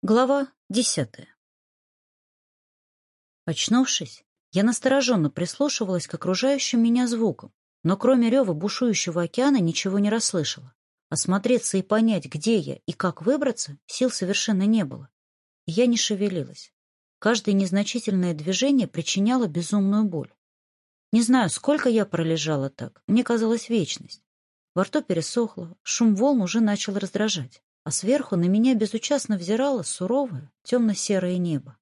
Глава десятая. Очнувшись, я настороженно прислушивалась к окружающим меня звукам, но кроме рева бушующего океана ничего не расслышала. Осмотреться и понять, где я и как выбраться, сил совершенно не было. И я не шевелилась. Каждое незначительное движение причиняло безумную боль. Не знаю, сколько я пролежала так, мне казалось вечность. Во рту пересохло, шум волн уже начал раздражать а сверху на меня безучастно взирало суровое темно-серое небо.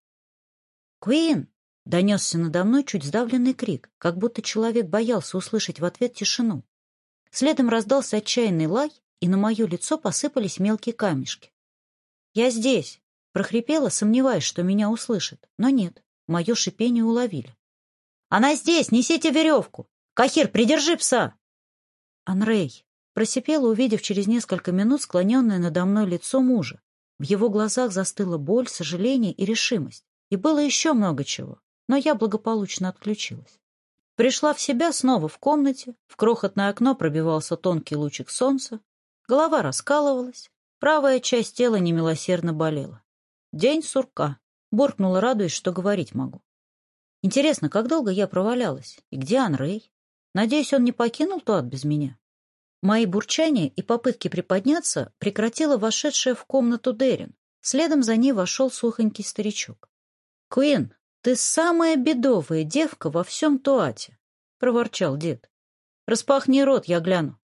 «Куин!» — донесся надо мной чуть сдавленный крик, как будто человек боялся услышать в ответ тишину. Следом раздался отчаянный лай, и на мое лицо посыпались мелкие камешки. «Я здесь!» — прохрипела, сомневаясь, что меня услышат. Но нет, мое шипение уловили. «Она здесь! Несите веревку! Кахир, придержи пса!» «Анрей!» просипела, увидев через несколько минут склоненное надо мной лицо мужа. В его глазах застыла боль, сожаление и решимость. И было еще много чего, но я благополучно отключилась. Пришла в себя снова в комнате, в крохотное окно пробивался тонкий лучик солнца, голова раскалывалась, правая часть тела немилосердно болела. День сурка. Буркнула, радуясь, что говорить могу. Интересно, как долго я провалялась? И где Анрей? Надеюсь, он не покинул Туат без меня? Мои бурчания и попытки приподняться прекратила вошедшая в комнату Дерин. Следом за ней вошел сухонький старичок. «Куин, ты самая бедовая девка во всем Туате!» — проворчал дед. «Распахни рот, я гляну».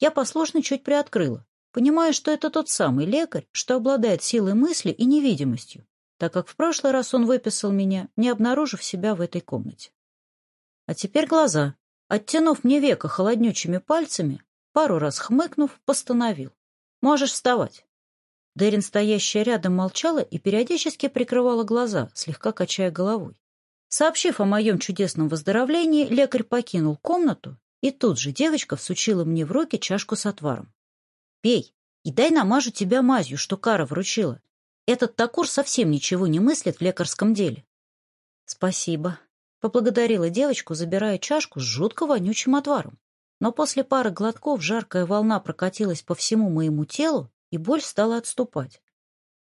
Я послушно чуть приоткрыла, понимая, что это тот самый лекарь, что обладает силой мысли и невидимостью, так как в прошлый раз он выписал меня, не обнаружив себя в этой комнате. А теперь глаза. Оттянув мне века холоднючими пальцами, Пару раз хмыкнув, постановил. «Можешь вставать». Дерин, стоящая рядом, молчала и периодически прикрывала глаза, слегка качая головой. Сообщив о моем чудесном выздоровлении, лекарь покинул комнату, и тут же девочка всучила мне в руки чашку с отваром. «Пей и дай намажу тебя мазью, что Кара вручила. Этот такур совсем ничего не мыслит в лекарском деле». «Спасибо», — поблагодарила девочку, забирая чашку с жутко вонючим отваром но после пары глотков жаркая волна прокатилась по всему моему телу, и боль стала отступать.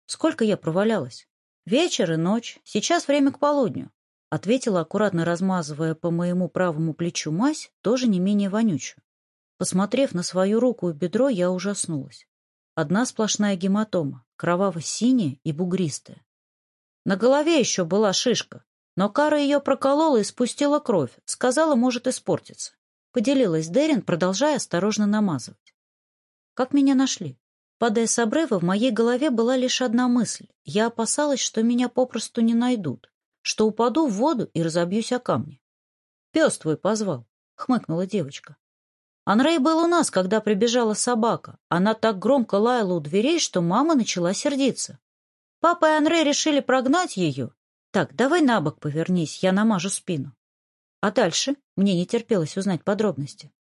Сколько я провалялась? Вечер и ночь, сейчас время к полудню. Ответила, аккуратно размазывая по моему правому плечу мазь, тоже не менее вонючую. Посмотрев на свою руку и бедро, я ужаснулась. Одна сплошная гематома, кроваво-синяя и бугристая. На голове еще была шишка, но Кара ее проколола и спустила кровь, сказала, может испортиться. Поделилась Дерин, продолжая осторожно намазывать. Как меня нашли? Падая с обрыва, в моей голове была лишь одна мысль. Я опасалась, что меня попросту не найдут, что упаду в воду и разобьюсь о камни. «Пес твой позвал», — хмыкнула девочка. Анрей был у нас, когда прибежала собака. Она так громко лаяла у дверей, что мама начала сердиться. Папа и Анрей решили прогнать ее. Так, давай на бок повернись, я намажу спину. А дальше мне не терпелось узнать подробности.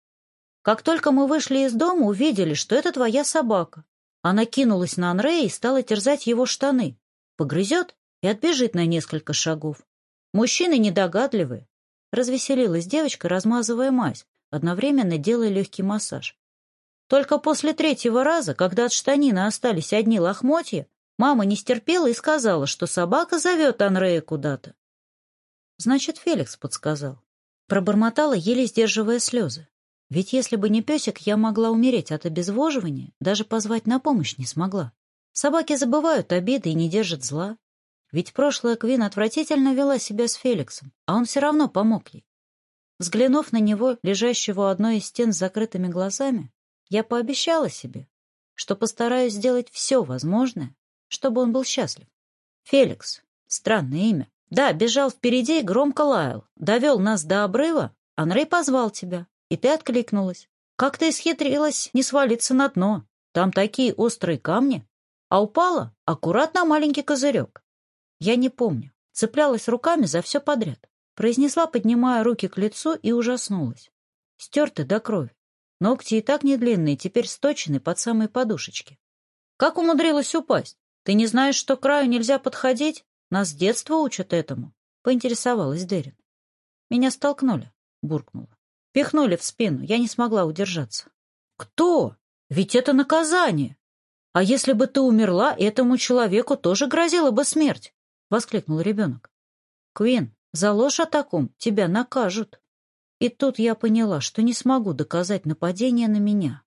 Как только мы вышли из дома, увидели, что это твоя собака. Она кинулась на Анрея и стала терзать его штаны. Погрызет и отбежит на несколько шагов. Мужчины недогадливые. Развеселилась девочка, размазывая мазь, одновременно делая легкий массаж. Только после третьего раза, когда от штанины остались одни лохмотья, мама не стерпела и сказала, что собака зовет Анрея куда-то. Значит, Феликс подсказал. Пробормотала, еле сдерживая слезы. Ведь если бы не песик, я могла умереть от обезвоживания, даже позвать на помощь не смогла. Собаки забывают обиды и не держат зла. Ведь прошлая Квин отвратительно вела себя с Феликсом, а он все равно помог ей. Взглянув на него, лежащего у одной из стен с закрытыми глазами, я пообещала себе, что постараюсь сделать все возможное, чтобы он был счастлив. Феликс — странное имя. Да, бежал впереди и громко лаял. Довел нас до обрыва, Анрей позвал тебя, и ты откликнулась. Как ты исхитрилась не свалиться на дно? Там такие острые камни. А упала аккуратно маленький козырек. Я не помню. Цеплялась руками за все подряд. Произнесла, поднимая руки к лицу, и ужаснулась. Стерты до крови. Ногти и так не длинные, теперь сточены под самые подушечки. Как умудрилась упасть? Ты не знаешь, что к краю нельзя подходить? Нас с детства учат этому», — поинтересовалась Дерин. «Меня столкнули», — буркнула. «Пихнули в спину, я не смогла удержаться». «Кто? Ведь это наказание! А если бы ты умерла, этому человеку тоже грозила бы смерть!» — воскликнул ребенок. «Квин, за ложь о таком тебя накажут». И тут я поняла, что не смогу доказать нападение на меня.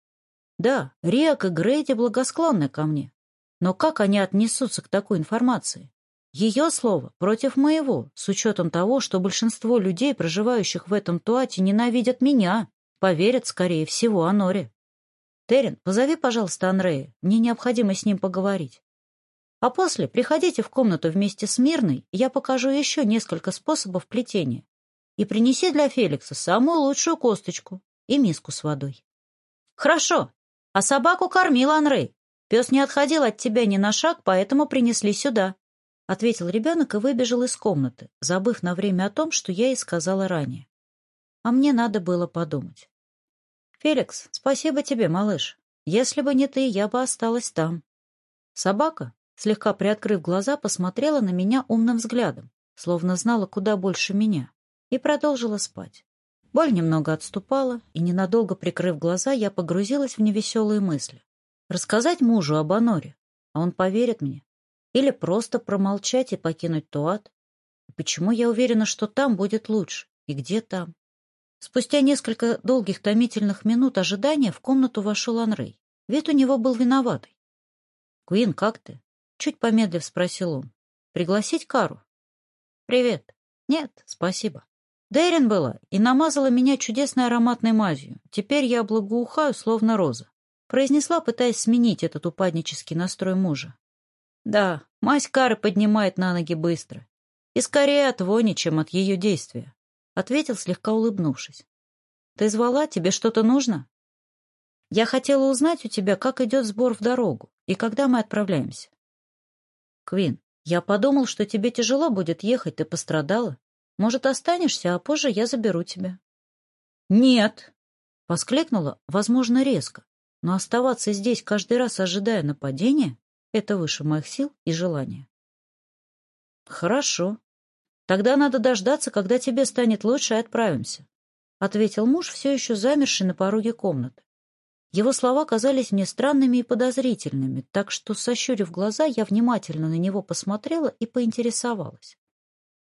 Да, Риак и Грейди благосклонны ко мне, но как они отнесутся к такой информации? Ее слово против моего, с учетом того, что большинство людей, проживающих в этом Туате, ненавидят меня, поверят, скорее всего, Аноре. Терен, позови, пожалуйста, Анрея, мне необходимо с ним поговорить. А после приходите в комнату вместе с Мирной, я покажу еще несколько способов плетения. И принеси для Феликса самую лучшую косточку и миску с водой. Хорошо, а собаку кормил Анрей. Пес не отходил от тебя ни на шаг, поэтому принесли сюда. — ответил ребенок и выбежал из комнаты, забыв на время о том, что я и сказала ранее. А мне надо было подумать. «Феликс, спасибо тебе, малыш. Если бы не ты, я бы осталась там». Собака, слегка приоткрыв глаза, посмотрела на меня умным взглядом, словно знала куда больше меня, и продолжила спать. Боль немного отступала, и, ненадолго прикрыв глаза, я погрузилась в невеселые мысли. Рассказать мужу об Аноре, а он поверит мне, или просто промолчать и покинуть Туат? И почему я уверена, что там будет лучше? И где там? Спустя несколько долгих томительных минут ожидания в комнату вошел Анрей. Вид у него был виноватый. «Куин, как ты?» — чуть помедлив спросил он. «Пригласить Кару?» «Привет». «Нет, спасибо». Дерин была и намазала меня чудесной ароматной мазью. Теперь я благоухаю, словно роза. Произнесла, пытаясь сменить этот упаднический настрой мужа. Да, мазь кары поднимает на ноги быстро. И скорее от вони, чем от ее действия. Ответил, слегка улыбнувшись. Ты звала? Тебе что-то нужно? Я хотела узнать у тебя, как идет сбор в дорогу и когда мы отправляемся. Квин, я подумал, что тебе тяжело будет ехать, ты пострадала. Может, останешься, а позже я заберу тебя. Нет! Воскликнула, возможно, резко, но оставаться здесь каждый раз, ожидая нападения, это выше моих сил и желания. Хорошо. Тогда надо дождаться, когда тебе станет лучше, и отправимся, — ответил муж, все еще замерший на пороге комнаты. Его слова казались мне странными и подозрительными, так что, сощурив глаза, я внимательно на него посмотрела и поинтересовалась.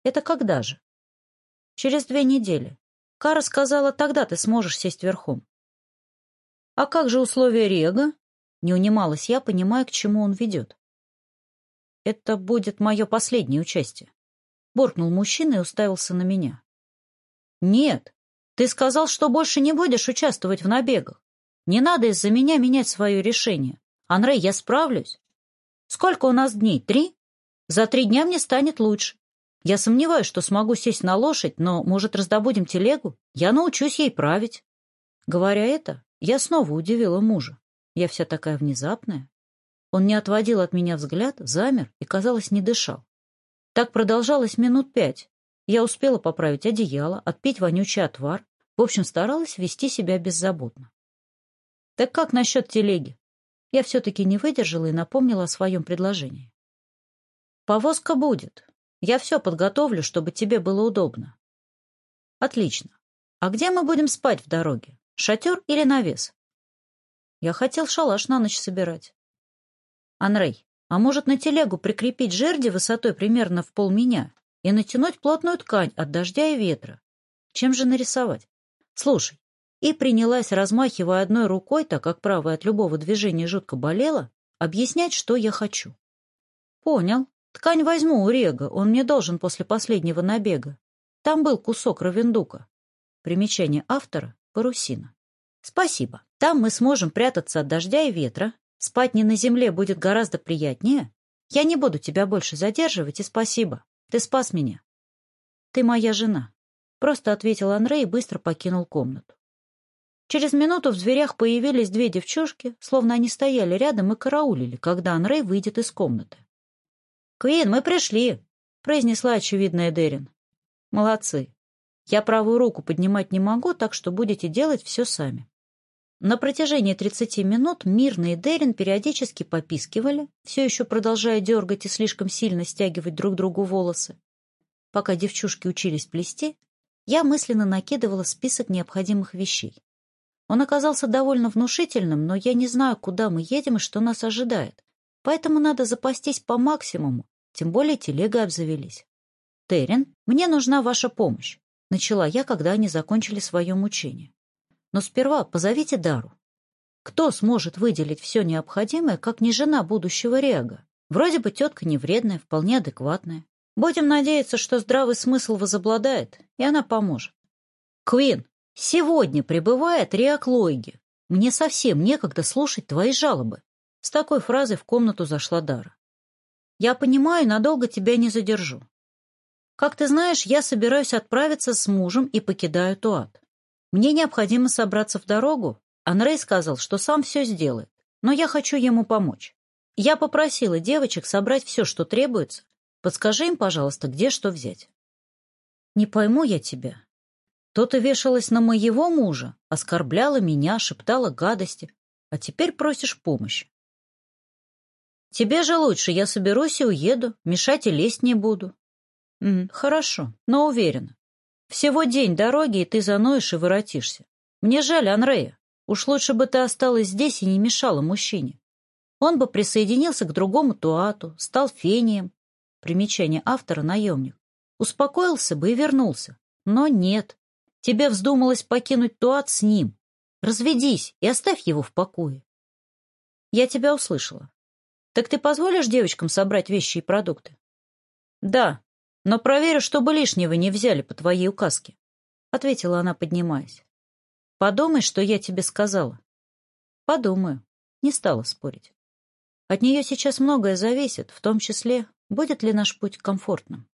«Это когда же?» «Через две недели. Кара сказала, тогда ты сможешь сесть верхом». «А как же условия Рега?» Не унималась я, понимая, к чему он ведет. «Это будет мое последнее участие», — буркнул мужчина и уставился на меня. «Нет, ты сказал, что больше не будешь участвовать в набегах. Не надо из-за меня менять свое решение. Анрей, я справлюсь. Сколько у нас дней? Три? За три дня мне станет лучше. Я сомневаюсь, что смогу сесть на лошадь, но, может, раздобудем телегу? Я научусь ей править». Говоря это, я снова удивила мужа. Я вся такая внезапная. Он не отводил от меня взгляд, замер и, казалось, не дышал. Так продолжалось минут пять. Я успела поправить одеяло, отпить вонючий отвар. В общем, старалась вести себя беззаботно. Так как насчет телеги? Я все-таки не выдержала и напомнила о своем предложении. Повозка будет. Я все подготовлю, чтобы тебе было удобно. Отлично. А где мы будем спать в дороге? Шатер или навес? Я хотел шалаш на ночь собирать. Анрей, а может на телегу прикрепить жерди высотой примерно в пол меня и натянуть плотную ткань от дождя и ветра? Чем же нарисовать? Слушай, и принялась, размахивая одной рукой, так как правая от любого движения жутко болела, объяснять, что я хочу. Понял. Ткань возьму у Рега, он мне должен после последнего набега. Там был кусок равендука. Примечание автора — парусина. Спасибо. Там мы сможем прятаться от дождя и ветра, спать не на земле будет гораздо приятнее. Я не буду тебя больше задерживать, и спасибо. Ты спас меня. Ты моя жена, — просто ответил Андрей и быстро покинул комнату. Через минуту в дверях появились две девчушки, словно они стояли рядом и караулили, когда Анрей выйдет из комнаты. «Квин, мы пришли!» — произнесла очевидная Дерин. «Молодцы. Я правую руку поднимать не могу, так что будете делать все сами». На протяжении 30 минут Мирна и Дерин периодически попискивали, все еще продолжая дергать и слишком сильно стягивать друг другу волосы. Пока девчушки учились плести, я мысленно накидывала список необходимых вещей. Он оказался довольно внушительным, но я не знаю, куда мы едем и что нас ожидает, поэтому надо запастись по максимуму, тем более телега обзавелись. «Террин, мне нужна ваша помощь», — начала я, когда они закончили свое мучение. Но сперва позовите Дару. Кто сможет выделить все необходимое, как не жена будущего Рега? Вроде бы тетка не вредная, вполне адекватная. Будем надеяться, что здравый смысл возобладает, и она поможет. Квин, сегодня прибывает Риак Лойги. Мне совсем некогда слушать твои жалобы. С такой фразой в комнату зашла Дара. Я понимаю, надолго тебя не задержу. Как ты знаешь, я собираюсь отправиться с мужем и покидаю Туат. Мне необходимо собраться в дорогу. Анрей сказал, что сам все сделает, но я хочу ему помочь. Я попросила девочек собрать все, что требуется. Подскажи им, пожалуйста, где что взять. Не пойму я тебя. То ты вешалась на моего мужа, оскорбляла меня, шептала гадости, а теперь просишь помощи. Тебе же лучше, я соберусь и уеду, мешать и лезть не буду. М -м, хорошо, но уверена, всего день дороги, и ты заноешь и воротишься. Мне жаль Анрея. Уж лучше бы ты осталась здесь и не мешала мужчине. Он бы присоединился к другому туату, стал фением. Примечание автора — наемник. Успокоился бы и вернулся. Но нет. Тебе вздумалось покинуть туат с ним. Разведись и оставь его в покое. Я тебя услышала. Так ты позволишь девочкам собрать вещи и продукты? Да, но проверю, чтобы лишнего не взяли по твоей указке», — ответила она, поднимаясь. «Подумай, что я тебе сказала». «Подумаю», — не стала спорить. «От нее сейчас многое зависит, в том числе, будет ли наш путь комфортным».